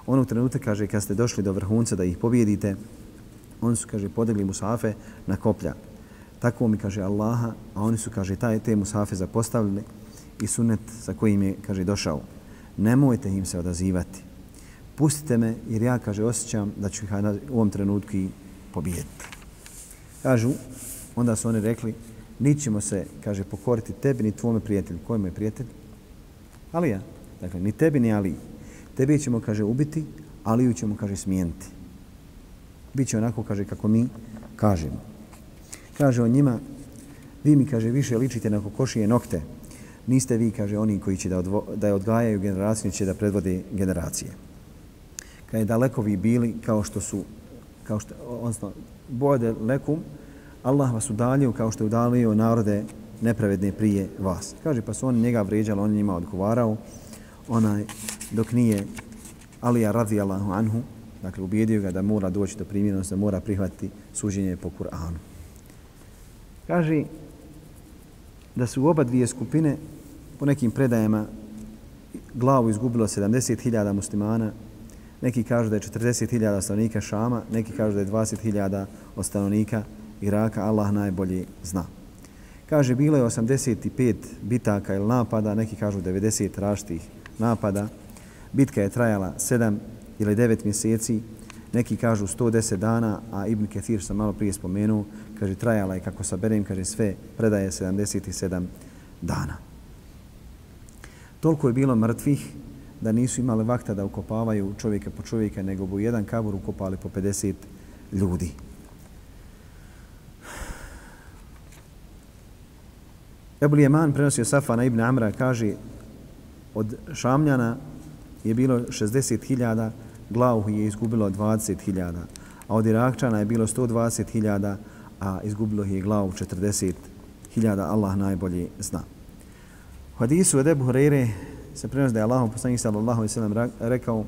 S2: Onog trenutka, kaže, kad ste došli do vrhunca da ih pobjedite, oni su, kaže, podigli musafe na koplja, Tako mi kaže Allaha, a oni su, kaže, taj, te musafe zapostavili i sunet sa kojim je, kaže, došao. Nemojte im se odazivati. Pustite me jer ja, kaže, osjećam da ću ih u ovom trenutku i. Kažu, onda su oni rekli, nićemo se, kaže, pokoriti tebi ni tvome prijatelju. Ko je prijatelj? Alija. Dakle, ni tebi ni Ali. Tebi ćemo, kaže, ubiti, Aliju ćemo, kaže, smijeniti. Biće onako, kaže, kako mi kažemo kaže on njima, vi mi, kaže, više ličite na kokošije nokte. Niste vi, kaže, oni koji će da, odvo, da je odgajaju generaciju, će da predvode generacije. Kad je daleko vi bili, kao što su, kao što, odnosno, bojade lekum, Allah vas udalio kao što je udalio narode nepravedne prije vas. Kaže, pa su oni njega vređali, on njima odgovarao, onaj, dok nije Alija radijallahu anhu, dakle, ubijedio ga da mora doći do primjenosti, da mora prihvatiti suđenje po Kur'anu. Kaže da su oba dvije skupine po nekim predajama glavu izgubilo 70.000 muslimana, neki kažu da je 40.000 stanovnika Šama, neki kažu da je 20.000 stanovnika Iraka, Allah najbolje zna. Kaže, bilo je 85 bitaka ili napada, neki kažu 90 raštih napada. Bitka je trajala 7 ili 9 mjeseci, neki kažu 110 dana, a Ibn Kathir sam malo prije spomenuo, kaže, trajala je, kako saberem, kaže, sve predaje 77 dana. Toliko je bilo mrtvih da nisu imali vakta da ukopavaju čovjeka po čovjeka, nego bu jedan kabur ukopali po 50 ljudi. Ebu Lijeman prenosio Safana ibn Amra, kaže, od Šamljana je bilo 60.000, glavu je izgubilo 20.000, a od Irakčana je bilo 120.000, a izgubilo je glavu 40.000, Allah najbolje zna. U hadisu od Ebu Hureyre se prenosi da je Allah poslanik sallallahu ve sallam rekao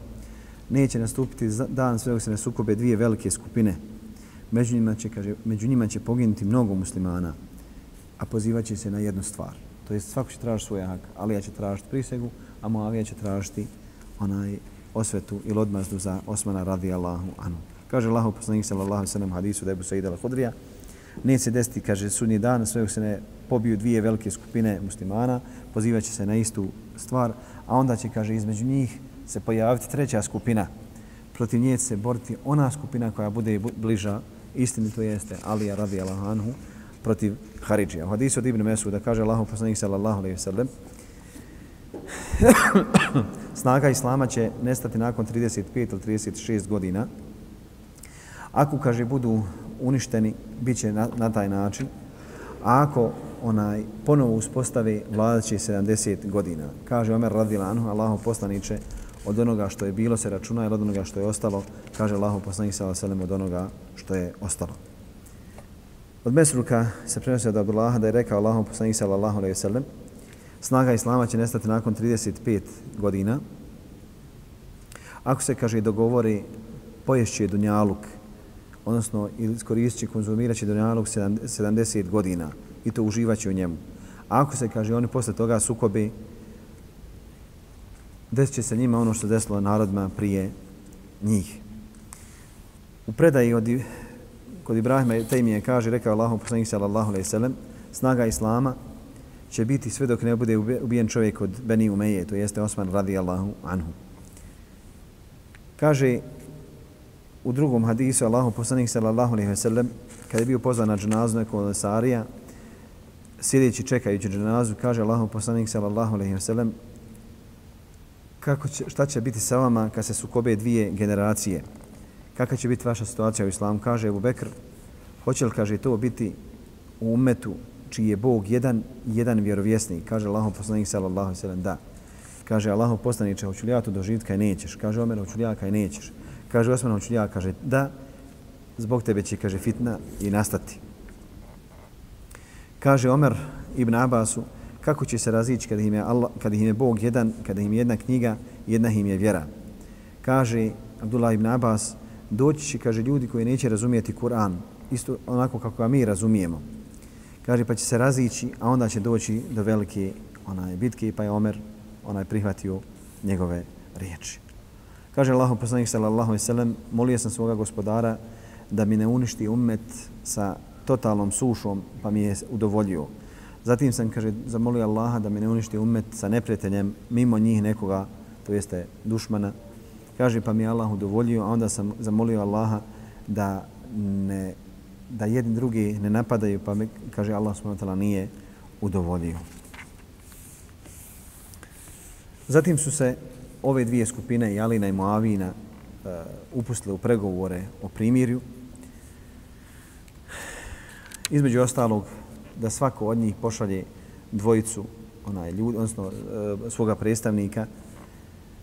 S2: neće nastupiti dan sve se ne sukobe dvije velike skupine. Među njima će, kaže, među njima će poginuti mnogo muslimana a pozivaće se na jednu stvar. To jest svako će tražiti svoj hak. Alija će tražiti prisegu, a Muavija će tražiti onaj osvetu ili odmazdu za Osmana radijallahu anhu. Kaže Allahu poslanik sallallahu alejhi ve hadisu da je Busaid al-Hudrija neće se desiti, kaže, sudnji dan, sve se ne pobiju dvije velike skupine muslimana, pozivaće se na istu stvar, a onda će, kaže, između njih se pojaviti treća skupina. Protiv nje se boriti ona skupina koja bude bliža istini, to jeste Alija radijallahu anhu, protiv Haridžija. U hadisu od Ibn Mesuda kaže Allahu poslanik sallallahu alejhi ve sellem snaga islama će nestati nakon 35 ili 36 godina. Ako kaže budu uništeni, bit će na, na taj način. A ako onaj ponovo uspostavi, vladaće 70 godina. Kaže Omer radilanhu, Allahu poslaniće, od onoga što je bilo se računa ili od onoga što je ostalo, kaže Allahu poslanik sallallahu alejhi ve sellem od onoga što je ostalo. Od Mesruka se prenosi od Abdullaha da je rekao Allahom poslanik sallallahu alaihi sallam snaga Islama će nestati nakon 35 godina. Ako se, kaže, dogovori poješće Dunjaluk, odnosno iskoristit će, konzumirat će Dunjaluk 70 godina i to uživat u njemu. A ako se, kaže, oni posle toga sukobi, desit će se njima ono što desilo narodima prije njih. U predaji od kod Ibrahima Tejmije kaže, rekao Allahom poslanik sallallahu alaihi sallam, snaga Islama će biti sve dok ne bude ubijen čovjek od Beni Umeje, to jeste Osman radijallahu anhu. Kaže u drugom hadisu Allahu poslanik sallallahu alaihi sallam, kada je bio pozvan na dženazu nekog od Sarija, sjedeći čekajući dženazu, kaže Allahu poslanik sallallahu alaihi sallam, kako će, šta će biti sa vama kad se sukobe dvije generacije? Kakva će biti vaša situacija u islamu? Kaže Ebu Bekr, hoće li, kaže, to biti u umetu čiji je Bog jedan, jedan vjerovjesnik? Kaže Allahom poslanik sallallahu alaihi sallam, da. Kaže Allahom poslaniče, hoću li ja to doživjeti kaj nećeš? Kaže Omer, hoću li ja kaj nećeš? Kaže Osman, hoću li ja, kaže, da. Zbog tebe će, kaže, fitna i nastati. Kaže Omer ibn Abbasu, kako će se razići kada im je, Allah, kada im je Bog jedan, kada im je jedna knjiga, jedna im je vjera. Kaže Abdullah ibn Abbas, doći će, kaže, ljudi koji neće razumijeti Kur'an, isto onako kako ga mi razumijemo. Kaže, pa će se razići, a onda će doći do velike onaj, bitke, pa je Omer onaj prihvatio njegove riječi. Kaže Allah, poslanik sallallahu alaihi sallam, molio sam svoga gospodara da mi ne uništi umet sa totalnom sušom, pa mi je udovoljio. Zatim sam, kaže, zamolio Allaha da mi ne uništi umet sa neprijateljem mimo njih nekoga, to jeste dušmana, Kaže pa mi Allah udovoljio, a onda sam zamolio Allaha da ne da jedni drugi ne napadaju, pa mi, kaže Allah subhanahu nije udovoljio. Zatim su se ove dvije skupine, Jalina i Moavina, uh, upustile u pregovore o primirju. Između ostalog, da svako od njih pošalje dvojicu onaj ljudi, odnosno uh, svoga predstavnika,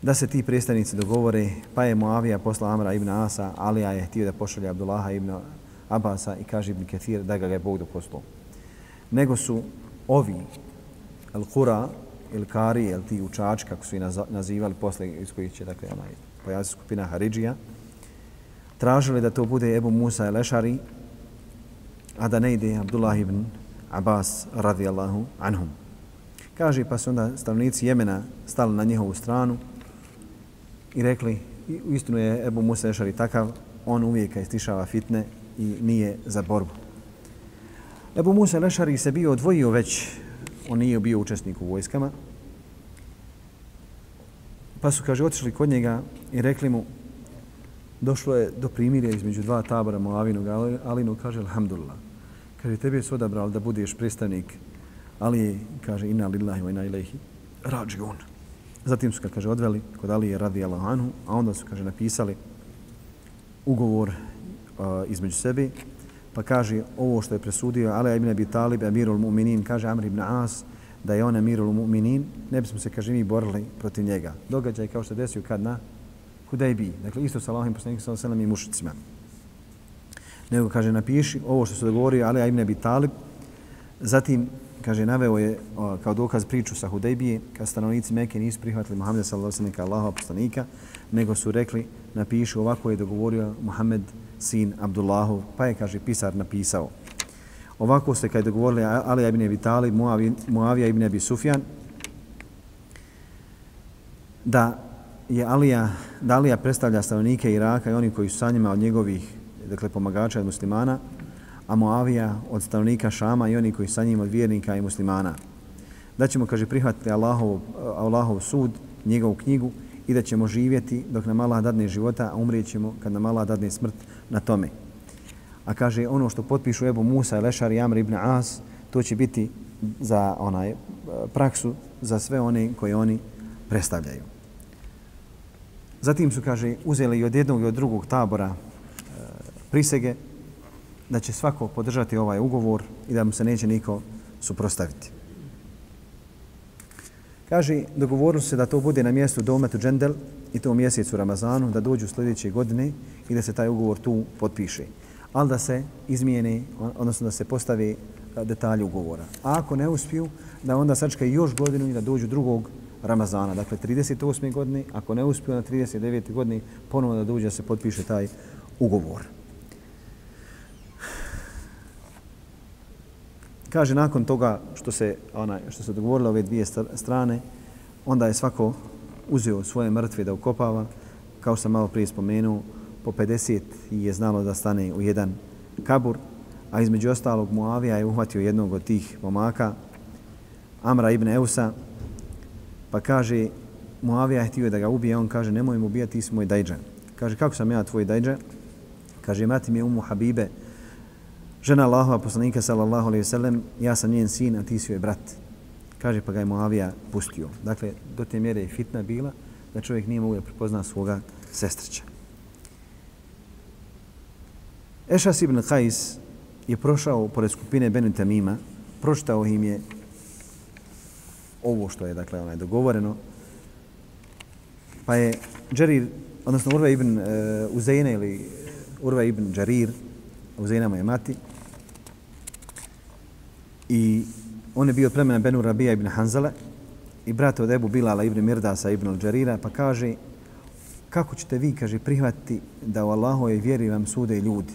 S2: da se ti predstavnici dogovore, pa je Muavija posla Amra ibn Asa, Alija je htio da pošalje Abdullaha ibn Abasa i kaže ibn Ketir da ga je Bog doposlao. Nego su ovi, Al-Qura, El Kari, El Ti učač, kako su i nazivali posle iz kojih će dakle, onaj, pojaviti skupina Haridžija, tražili da to bude Ebu Musa el-Ešari, a da ne ide Abdullah ibn Abbas radijallahu anhum. Kaže, pa su onda stavnici Jemena stali na njihovu stranu, i rekli, u istinu je Ebu Musa Ešari takav, on uvijek istišava fitne i nije za borbu. Ebu Musa Ešari se bio odvojio već, on nije bio učesnik u vojskama, pa su, kaže, otišli kod njega i rekli mu, došlo je do primirja između dva tabora Moavinog Alinu, kaže, alhamdulillah. Kaže, tebi je se odabrali da budeš predstavnik, ali, kaže, inna lillahi wa inna ilaihi, rađi. Zatim su ga, kaže, odveli kod Alije radi anhu, a onda su, kaže, napisali ugovor uh, između sebi, pa kaže ovo što je presudio Ali ibn Abi Talib, Amirul Mu'minin, kaže Amr ibn As, da je on Amirul Mu'minin, ne bismo se, kaže, mi borili protiv njega. Događaj kao što desio kad na Hudejbi, dakle isto sa Allahim poslanikom sallallahu alejhi i mušicima. Nego kaže napiši ovo što se dogovorio Ali ibn Abi Talib, zatim kaže, naveo je o, kao dokaz priču sa Hudejbije, kad stanovnici Mekke nisu prihvatili Muhammeda sallallahu alejhi ve sellem Allahov poslanika, nego su rekli, napišu ovako je dogovorio Muhammed sin Abdullahu, pa je, kaže, pisar napisao. Ovako se kad dogovorili Ali ibn Abi Talib, Muavija ibn Abi Sufjan, da je Alija, da Alija predstavlja stanovnike Iraka i oni koji su sa njima od njegovih dakle, pomagača od muslimana, a Muavija od stanovnika Šama i oni koji sa njim od vjernika i muslimana. Da ćemo, kaže, prihvatiti Allahov, Allahov sud, njegovu knjigu i da ćemo živjeti dok nam Allah dadne života, a umrijećemo kad nam Allah dadne smrt na tome. A kaže, ono što potpišu Ebu Musa, Lešar i Amr ibn As, to će biti za onaj praksu za sve one koje oni predstavljaju. Zatim su, kaže, uzeli i od jednog i od drugog tabora e, prisege da će svako podržati ovaj ugovor i da mu se neće niko suprostaviti. Kaže, dogovorili se da to bude na mjestu dometu Džendel i to u mjesecu Ramazanu, da dođu sljedeće godine i da se taj ugovor tu potpiše. Ali da se izmijene, odnosno da se postavi e, detalje ugovora. A ako ne uspiju, da onda sačka još godinu i da dođu drugog Ramazana, dakle 38. godine, ako ne uspiju na 39. godini, ponovno da dođe da se potpiše taj ugovor. Kaže, nakon toga što se, onaj, što se dogovorile ove dvije strane, onda je svako uzeo svoje mrtve da ukopava, kao što sam malo prije spomenuo, po 50 i je znalo da stane u jedan kabur, a između ostalog Muavija je uhvatio jednog od tih momaka, Amra ibn Eusa, Pa kaže, Muavija je htio da ga ubije, on kaže, nemoj mu ubijati, ti si moj dajđa. Kaže, kako sam ja tvoj dajđa? Kaže, mati mi je umu Habibe, žena Allahova poslanika, sallallahu alaihi sallam, ja sam njen sin, a ti si joj brat. Kaže, pa ga je Muavija pustio. Dakle, do te mjere je fitna bila da čovjek nije mogu da prepozna svoga sestrića. Ešas ibn Qais je prošao pored skupine Benu Tamima, proštao im je ovo što je dakle onaj dogovoreno. Pa je Jarir, odnosno Urva ibn e, Uzejne ili Urva ibn Jarir, Uzejna mu je mati, i on je bio od plemena Benu Rabija ibn Hanzale i brat od Ebu Bilala ibn Mirdasa ibn Al-Jarira, pa kaže kako ćete vi, kaže, prihvatiti da u Allahove vjeri vam sude ljudi.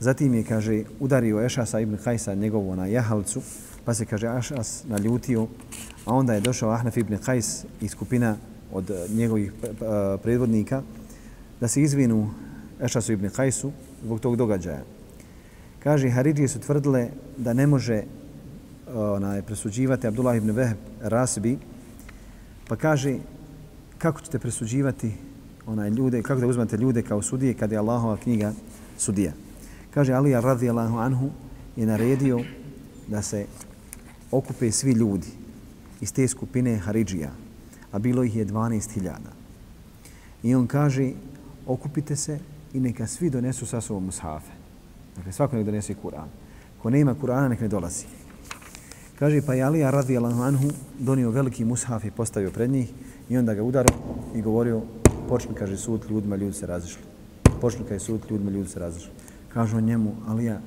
S2: Zatim je, kaže, udario Ešasa ibn Hajsa njegovu na jahalcu, pa se kaže Ešas naljutio, a onda je došao Ahnaf ibn Qais i skupina od njegovih e, predvodnika da se izvinu Ešasu ibn Qaisu zbog tog događaja. Kaže, Haridije su tvrdile da ne može onaj, presuđivati Abdullah ibn Vehb Rasbi, pa kaže, kako ćete presuđivati onaj ljude, kako da uzmate ljude kao sudije kada je Allahova knjiga sudija. Kaže, Alija radijallahu anhu je naredio da se okupe svi ljudi iz te skupine Haridžija, a bilo ih je 12.000. I on kaže, okupite se i neka svi donesu sa sobom mushafe. Dakle, svako nek donese Kur'an. Ko nema Kur'ana, nek ne dolazi. Kaže, pa je Alija radijalahu anhu donio veliki mushaf i postavio pred njih i onda ga udario i govorio, počni, kaže, sud ljudima, ljudi se razišli. Počni, kaže, sud ljudima, ljudi se razišli. Kaže on njemu, Alija,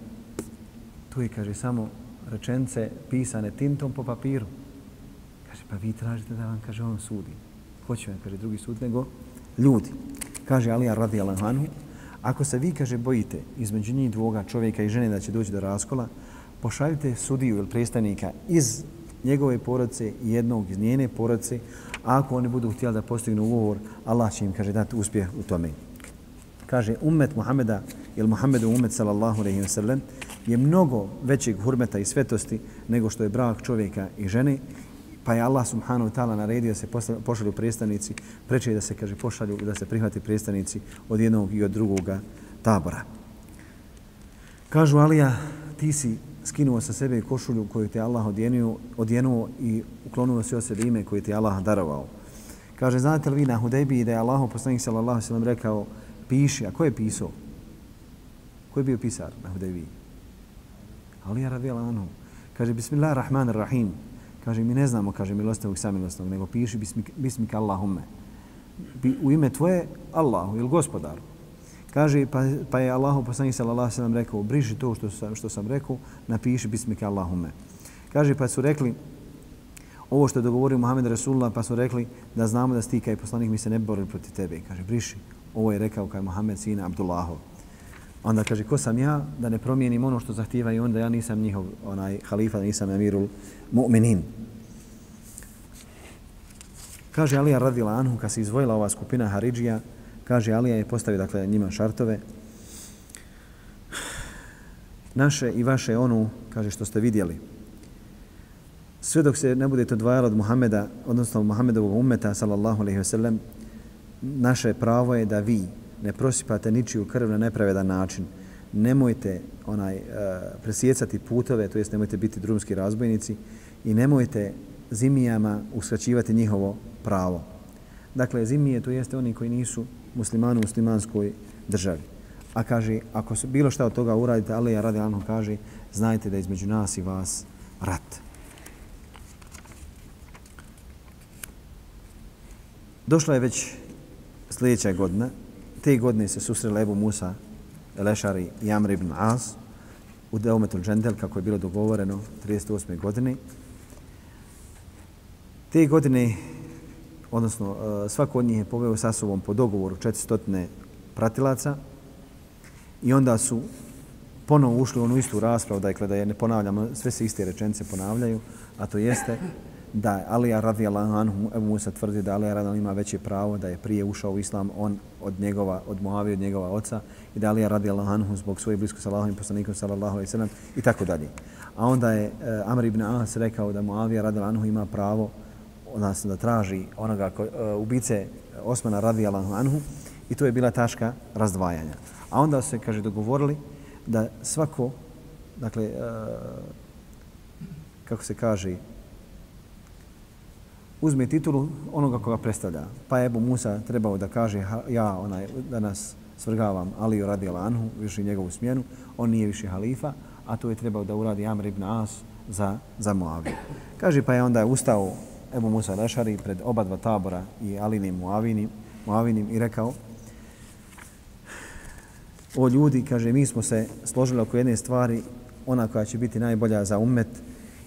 S2: tu je, kaže, samo rečence pisane tintom po papiru. Kaže, pa vi tražite da vam, kaže, on sudi. Hoće vam, kaže, drugi sud nego ljudi. Kaže Alija radi anhu, ako se vi, kaže, bojite između njih dvoga čovjeka i žene da će doći do raskola, pošaljite sudiju ili predstavnika iz njegove porodice i jednog iz njene porodice, a ako oni budu htjeli da postignu ugovor, Allah će im, kaže, dati uspjeh u tome. Kaže, umet Muhameda ili Muhammedu umet sallallahu alaihi wa sallam je mnogo većeg hurmeta i svetosti nego što je brak čovjeka i žene, pa je Allah subhanahu wa ta'ala naredio da se pošalju predstavnici, preče da se kaže pošalju da se prihvati predstavnici od jednog i od drugoga tabora. Kažu Alija, ti si skinuo sa sebe košulju koju te Allah odjenuo, odjenuo i uklonuo se od sebe ime koje ti Allah darovao. Kaže, znate li vi na Hudejbi da je Allah poslanik sallallahu sallam rekao piši, a ko je pisao? Ko je bio pisar na Hudejbi? Alija ja radila ono. Kaže, bismillahirrahmanirrahim. Kaže, mi ne znamo, kaže, milostivog i milostivog, nego piši bismik, bismik Allahumme. U ime tvoje, Allahu ili gospodaru. Kaže, pa, pa je Allahu poslanik sallallahu sallam rekao, briši to što sam, što sam rekao, napiši bismik Allahumme. Kaže, pa su rekli, ovo što je dogovorio Muhammed Rasulullah, pa su rekli da znamo da stika i poslanik mi se ne borili protiv tebe. Kaže, briši. Ovo je rekao kao Muhammed sina Abdullahov. Onda kaže, ko sam ja da ne promijenim ono što zahtijeva i onda ja nisam njihov onaj halifa, nisam emirul mu'minin. Kaže Alija radila Anhu, kad se izvojila ova skupina Haridžija, kaže Alija je postavio dakle, njima šartove. Naše i vaše onu, kaže što ste vidjeli, sve dok se ne budete odvajali od Muhameda, odnosno od Muhamedovog umeta, sallallahu alaihi wasallam, naše pravo je da vi ne prosipate ničiju krv na nepravedan način. Nemojte onaj e, presjecati putove, to jest nemojte biti drumski razbojnici i nemojte zimijama uskraćivati njihovo pravo. Dakle, zimije to jeste oni koji nisu muslimani u muslimanskoj državi. A kaže, ako se bilo šta od toga uradite, ali ja radi Anhu kaže, znajte da između nas i vas rat. Došla je već sljedeća godina. Te godine se susrela Ebu Musa, Elešari i Amr ibn As u Deumetul Džendel, kako je bilo dogovoreno 38. godine. Te godine, odnosno e, svako od njih je poveo sa sobom po dogovoru 400 pratilaca i onda su ponovo ušli u onu istu raspravu, dakle da je ne ponavljamo, sve se iste rečenice ponavljaju, a to jeste da Alija radijallahu anhu, Ebu Musa tvrdi da Alija radijallahu ima veće pravo, da je prije ušao u islam on od njegova, od Muavi, od njegova oca i da Alija radijallahu anhu zbog svoje blisko sa Allahom poslanikom sallallahu alaihi sallam i tako dalje. A onda je e, Amr ibn Ahas rekao da Muavija radijallahu anhu ima pravo odnosno da traži onoga ko, e, ubice Osmana radijallahu anhu i to je bila taška razdvajanja. A onda se, kaže, dogovorili da svako, dakle, e, kako se kaže, uzme titulu onoga koga predstavlja. Pa je Ebu Musa trebao da kaže ja onaj, da nas svrgavam Aliju radi Anhu, više njegovu smjenu, on nije više halifa, a to je trebao da uradi Amr ibn As za, za Muaviju. Kaže pa je onda ustao Ebu Musa Lešari pred oba dva tabora i Alinim Muavinim, Muavinim i rekao o ljudi, kaže, mi smo se složili oko jedne stvari, ona koja će biti najbolja za umet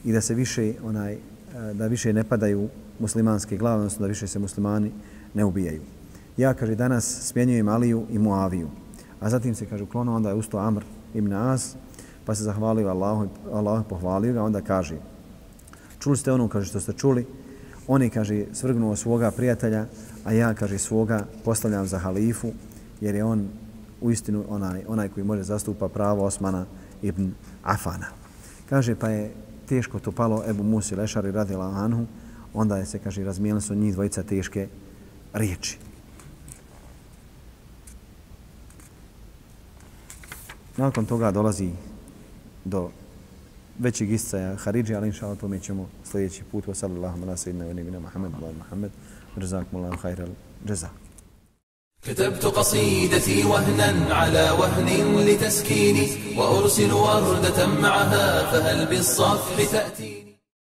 S2: i da se više onaj da više ne padaju muslimanske glave, odnosno da više se muslimani ne ubijaju. Ja, kaže, danas smjenjujem Aliju i Muaviju. A zatim se, kaže, uklonuo, onda je usto Amr ibn As, pa se zahvalio Allahu, Allahu pohvalio ga, onda kaže, čuli ste ono, kaže, što ste čuli, oni, kaže, svrgnuo svoga prijatelja, a ja, kaže, svoga postavljam za halifu, jer je on u istinu onaj, onaj koji može zastupa pravo Osmana ibn Afana. Kaže, pa je teško to palo Ebu Musi Lešari radila Anhu, onda je se, kaže, razmijenili su njih dvojica teške riječi. Nakon toga dolazi do većeg iscaja Haridži, ali inša Allah, tome ćemo sljedeći put. Wa sallallahu ala sayyidina wa nabina Muhammed, wa Muhammed, jazakumullahu khairal jazak.
S1: كتبت قصيدتي وهنا على وهن لتسكيني وأرسل وردة معها فهل بالصفح تأتي